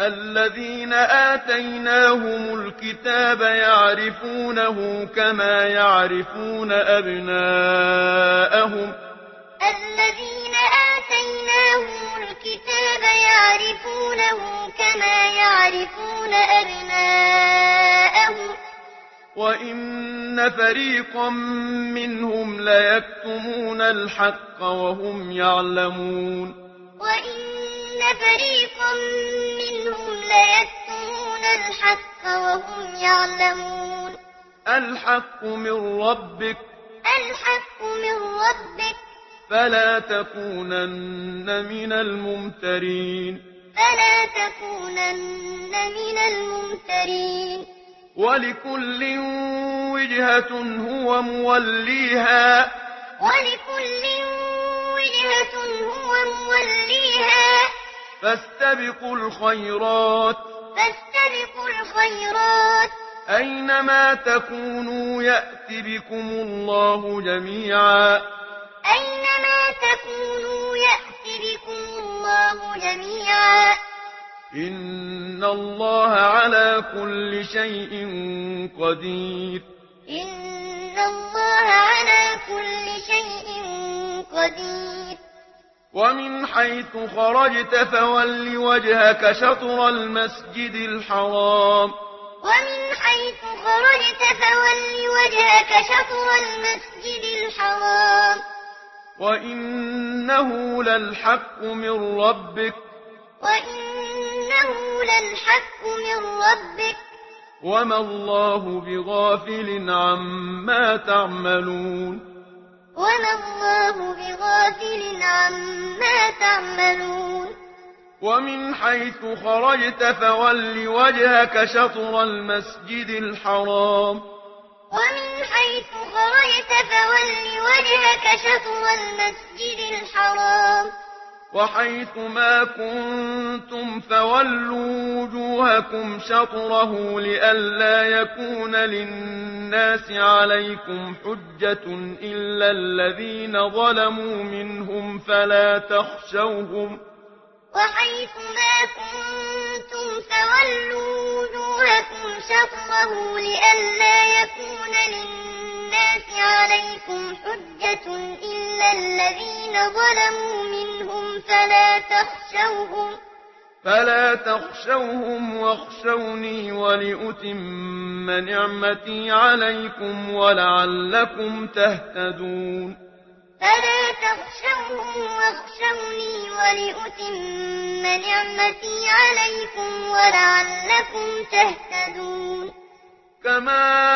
الذين آتيناهم الكتاب يعرفونه كما يعرفون أبناءهم. الذين آتيناهم الكتاب يعرفونه كما يعرفون أبناءهم. وَإِنَّ فَرِيقًا مِنْهُمْ لَيَكْتُمُونَ الْحَقَّ وَهُمْ يَعْلَمُونَ. وَإِنَّ فريق منهم ليكتمون الحق وهم يعلمون. الحق من ربك الحق من ربك. فلا تكونن من الممترين. فلا تكونن من الممترين. ولكل وجهة هو موليها. ولكل وجهة هو موليها. فاستبقوا الخيرات. فاستبقوا الخيرات. أينما تكونوا يأتي بكم الله جميعا. أينما تكونوا يأتي بكم الله جميعا. إن الله على كل شيء قدير. إن الله على كل شيء قدير. ومن حيث خرجت فول وجهك شطر المسجد الحرام. ومن حيث خرجت فول وجهك شطر المسجد الحرام. وإنه للحق من ربك. وإنه للحق من ربك. وما الله بغافل عما تعملون. وما بغافل عما تعملون ومن حيث خرجت فول وجهك شطر المسجد الحرام. ومن حيث خرجت فول وجهك شطر المسجد الحرام. وحيث ما كنتم فولوا وجوهكم شطره لئلا يكون للناس عليكم حجة إلا الذين ظلموا منهم فلا تخشوهم وحيث ما كنتم فولوا وجوهكم شطره لئلا يكون للناس للناس عليكم حجة إلا الذين ظلموا منهم فلا تخشوهم فلا تخشوهم واخشوني ولأتم نعمتي عليكم ولعلكم تهتدون. فلا تخشوهم واخشوني ولأتم نعمتي عليكم ولعلكم تهتدون. كما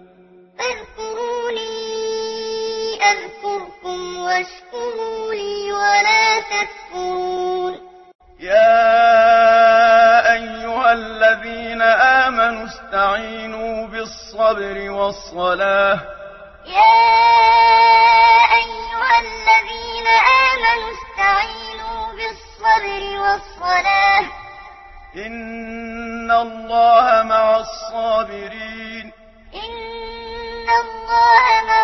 الصبر والصلاة. يا أيها الذين آمنوا استعينوا بالصبر والصلاة. إن الله مع الصابرين. إن الله مع الصابرين